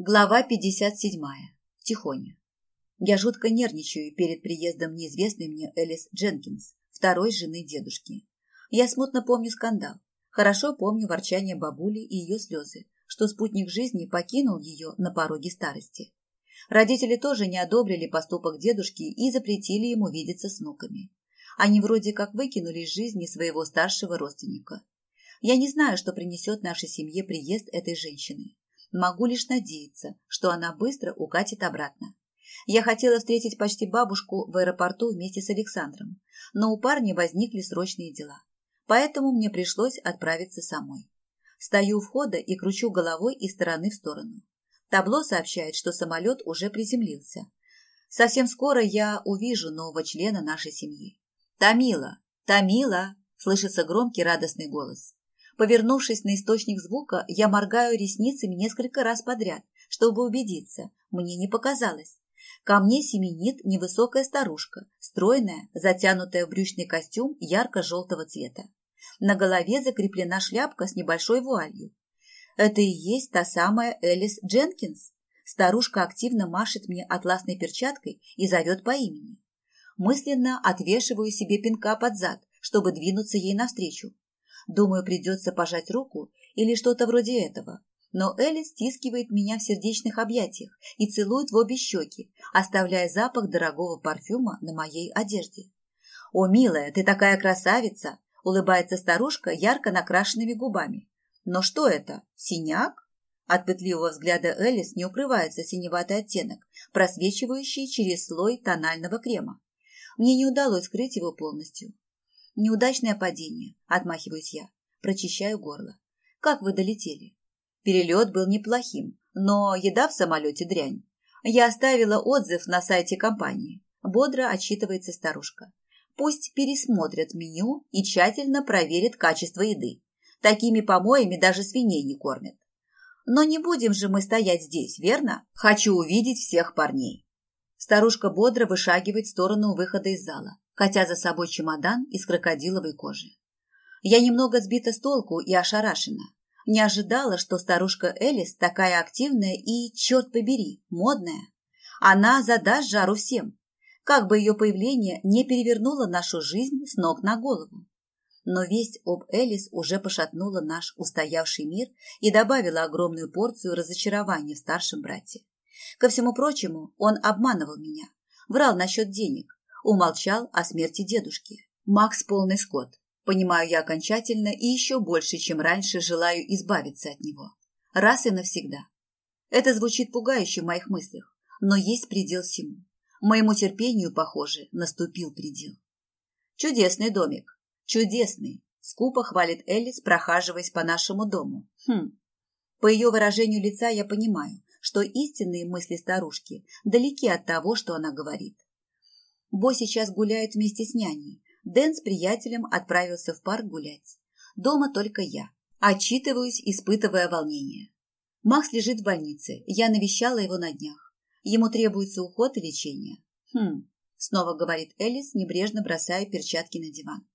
Глава 57. Тихоня. Я жутко нервничаю перед приездом неизвестной мне Элис Дженкинс, второй жены дедушки. Я смутно помню скандал. Хорошо помню ворчание бабули и ее слезы, что спутник жизни покинул ее на пороге старости. Родители тоже не одобрили поступок дедушки и запретили ему видеться с внуками. Они вроде как выкинули из жизни своего старшего родственника. Я не знаю, что принесет нашей семье приезд этой женщины Могу лишь надеяться, что она быстро укатит обратно. Я хотела встретить почти бабушку в аэропорту вместе с Александром, но у парня возникли срочные дела. Поэтому мне пришлось отправиться самой. Стою у входа и кручу головой из стороны в сторону. Табло сообщает, что самолет уже приземлился. Совсем скоро я увижу нового члена нашей семьи. «Тамила! Тамила!» – слышится громкий радостный голос. Повернувшись на источник звука, я моргаю ресницами несколько раз подряд, чтобы убедиться, мне не показалось. Ко мне семенит невысокая старушка, стройная, затянутая в брючный костюм ярко-желтого цвета. На голове закреплена шляпка с небольшой вуалью. Это и есть та самая Элис Дженкинс. Старушка активно машет мне атласной перчаткой и зовет по имени. Мысленно отвешиваю себе пинка под зад, чтобы двинуться ей навстречу, Думаю, придется пожать руку или что-то вроде этого. Но Элли стискивает меня в сердечных объятиях и целует в обе щеки, оставляя запах дорогого парфюма на моей одежде. «О, милая, ты такая красавица!» – улыбается старушка ярко накрашенными губами. «Но что это? Синяк?» От пытливого взгляда Элис не укрывается синеватый оттенок, просвечивающий через слой тонального крема. Мне не удалось скрыть его полностью. Неудачное падение, отмахиваюсь я, прочищаю горло. Как вы долетели? Перелет был неплохим, но еда в самолете дрянь. Я оставила отзыв на сайте компании. Бодро отчитывается старушка. Пусть пересмотрят меню и тщательно проверят качество еды. Такими помоями даже свиней не кормят. Но не будем же мы стоять здесь, верно? Хочу увидеть всех парней. Старушка бодро вышагивает в сторону выхода из зала хотя за собой чемодан из крокодиловой кожи. Я немного сбита с толку и ошарашена. Не ожидала, что старушка Элис такая активная и, черт побери, модная. Она задаст жару всем, как бы ее появление не перевернуло нашу жизнь с ног на голову. Но весть об Элис уже пошатнула наш устоявший мир и добавила огромную порцию разочарования в старшем брате. Ко всему прочему, он обманывал меня, врал насчет денег, умолчал о смерти дедушки. Макс полный скот. Понимаю я окончательно и еще больше, чем раньше, желаю избавиться от него. Раз и навсегда. Это звучит пугающе в моих мыслях, но есть предел всему. Моему терпению, похоже, наступил предел. Чудесный домик. Чудесный. Скупо хвалит Элис, прохаживаясь по нашему дому. Хм. По ее выражению лица я понимаю, что истинные мысли старушки далеки от того, что она говорит. Бо сейчас гуляет вместе с няней. Дэн с приятелем отправился в парк гулять. Дома только я. Отчитываюсь, испытывая волнение. Макс лежит в больнице. Я навещала его на днях. Ему требуется уход и лечение. Хм, снова говорит Элис, небрежно бросая перчатки на диван.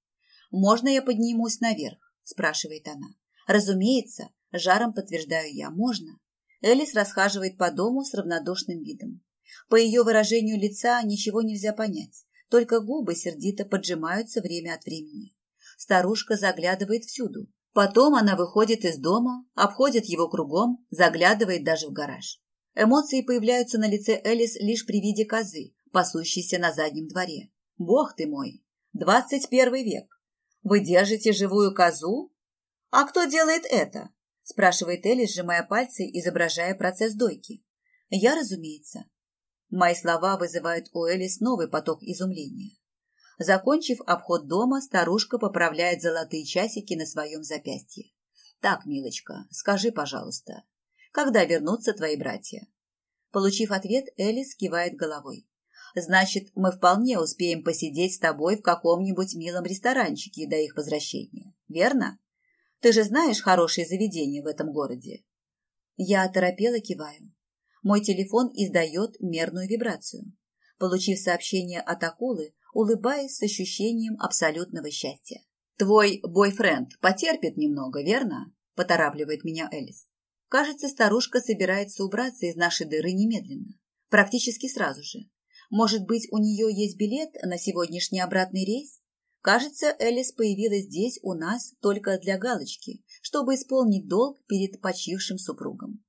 «Можно я поднимусь наверх?» – спрашивает она. «Разумеется», – жаром подтверждаю я, «можно». Элис расхаживает по дому с равнодушным видом. По ее выражению лица ничего нельзя понять, только губы сердито поджимаются время от времени. Старушка заглядывает всюду. Потом она выходит из дома, обходит его кругом, заглядывает даже в гараж. Эмоции появляются на лице Элис лишь при виде козы, пасущейся на заднем дворе. Бог ты мой! Двадцать первый век! Вы держите живую козу? А кто делает это? Спрашивает Элис, сжимая пальцы, изображая процесс дойки. Я, разумеется. Мои слова вызывают у Элис новый поток изумления. Закончив обход дома, старушка поправляет золотые часики на своем запястье. «Так, милочка, скажи, пожалуйста, когда вернутся твои братья?» Получив ответ, Элис кивает головой. «Значит, мы вполне успеем посидеть с тобой в каком-нибудь милом ресторанчике до их возвращения, верно? Ты же знаешь хорошие заведения в этом городе?» Я оторопела киваю. Мой телефон издает мерную вибрацию. Получив сообщение от акулы, улыбаясь с ощущением абсолютного счастья. «Твой бойфренд потерпит немного, верно?» – поторапливает меня Элис. Кажется, старушка собирается убраться из нашей дыры немедленно. Практически сразу же. Может быть, у нее есть билет на сегодняшний обратный рейс? Кажется, Элис появилась здесь у нас только для галочки, чтобы исполнить долг перед почившим супругом.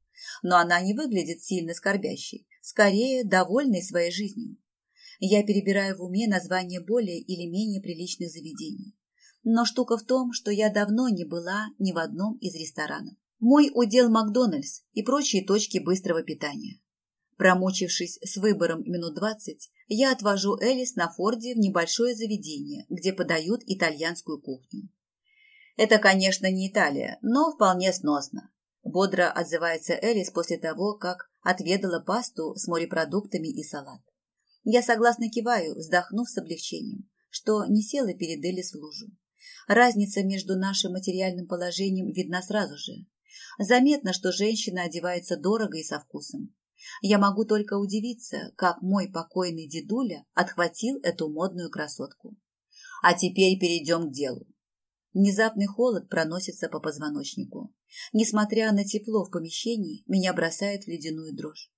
Но она не выглядит сильно скорбящей, скорее довольной своей жизнью. Я перебираю в уме названия более или менее приличных заведений. Но штука в том, что я давно не была ни в одном из ресторанов. Мой удел Макдональдс и прочие точки быстрого питания. Промучившись с выбором минут двадцать, я отвожу Элис на Форде в небольшое заведение, где подают итальянскую кухню. Это, конечно, не Италия, но вполне сносно. Бодро отзывается Элис после того, как отведала пасту с морепродуктами и салат. Я согласно киваю, вздохнув с облегчением, что не села перед Элис в лужу. Разница между нашим материальным положением видна сразу же. Заметно, что женщина одевается дорого и со вкусом. Я могу только удивиться, как мой покойный дедуля отхватил эту модную красотку. А теперь перейдем к делу. Внезапный холод проносится по позвоночнику. Несмотря на тепло в помещении, меня бросает в ледяную дрожь.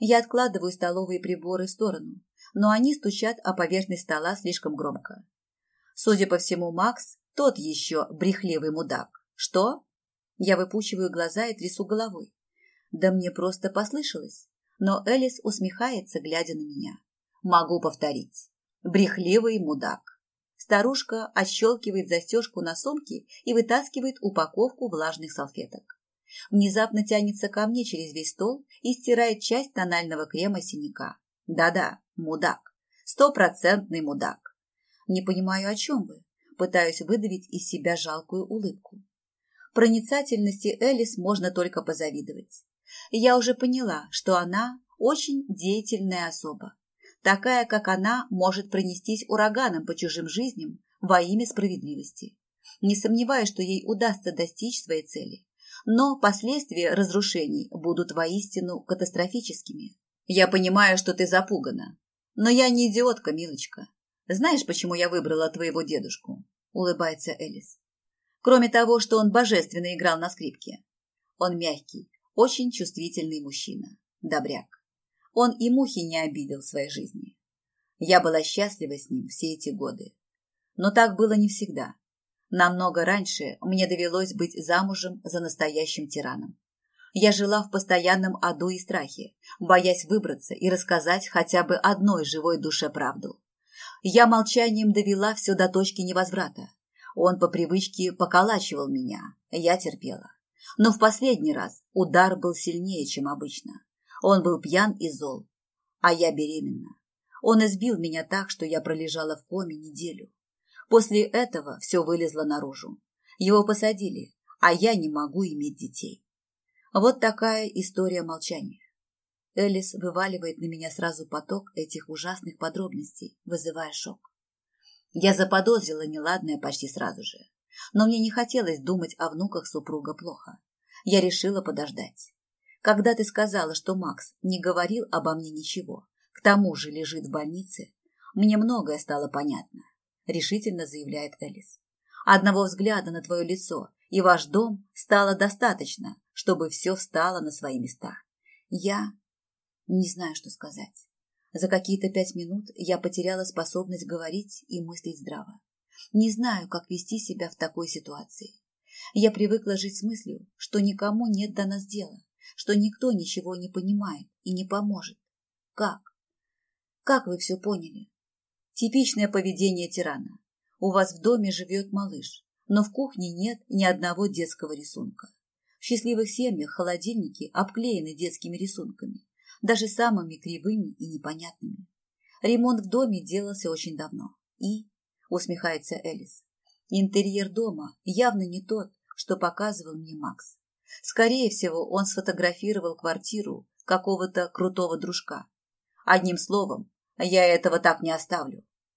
Я откладываю столовые приборы в сторону, но они стучат о поверхность стола слишком громко. Судя по всему, Макс тот еще брехливый мудак. Что? Я выпучиваю глаза и трясу головой. Да мне просто послышалось. Но Элис усмехается, глядя на меня. Могу повторить. Брехливый мудак. Старушка отщелкивает застежку на сумке и вытаскивает упаковку влажных салфеток. Внезапно тянется ко мне через весь стол и стирает часть тонального крема синяка. Да-да, мудак. Стопроцентный мудак. Не понимаю, о чем вы. Пытаюсь выдавить из себя жалкую улыбку. Проницательности Элис можно только позавидовать. Я уже поняла, что она очень деятельная особа. Такая, как она, может пронестись ураганом по чужим жизням во имя справедливости. Не сомневаюсь, что ей удастся достичь своей цели. Но последствия разрушений будут воистину катастрофическими. Я понимаю, что ты запугана. Но я не идиотка, милочка. Знаешь, почему я выбрала твоего дедушку? Улыбается Элис. Кроме того, что он божественно играл на скрипке. Он мягкий, очень чувствительный мужчина, добряк. Он и мухи не обидел в своей жизни. Я была счастлива с ним все эти годы. Но так было не всегда. Намного раньше мне довелось быть замужем за настоящим тираном. Я жила в постоянном аду и страхе, боясь выбраться и рассказать хотя бы одной живой душе правду. Я молчанием довела все до точки невозврата. Он по привычке поколачивал меня, я терпела. Но в последний раз удар был сильнее, чем обычно. Он был пьян и зол, а я беременна. Он избил меня так, что я пролежала в коме неделю. После этого все вылезло наружу. Его посадили, а я не могу иметь детей. Вот такая история молчания. Элис вываливает на меня сразу поток этих ужасных подробностей, вызывая шок. Я заподозрила неладное почти сразу же. Но мне не хотелось думать о внуках супруга плохо. Я решила подождать. Когда ты сказала, что Макс не говорил обо мне ничего, к тому же лежит в больнице, мне многое стало понятно, решительно заявляет Элис. Одного взгляда на твое лицо и ваш дом стало достаточно, чтобы все встало на свои места. Я не знаю, что сказать. За какие-то пять минут я потеряла способность говорить и мыслить здраво. Не знаю, как вести себя в такой ситуации. Я привыкла жить с мыслью, что никому нет до нас дела, что никто ничего не понимает и не поможет. Как? Как вы все поняли? Типичное поведение тирана. У вас в доме живет малыш, но в кухне нет ни одного детского рисунка. В счастливых семьях холодильники обклеены детскими рисунками, даже самыми кривыми и непонятными. Ремонт в доме делался очень давно. И, усмехается Элис, интерьер дома явно не тот, что показывал мне Макс. Скорее всего, он сфотографировал квартиру какого-то крутого дружка. Одним словом, я этого так не оставлю.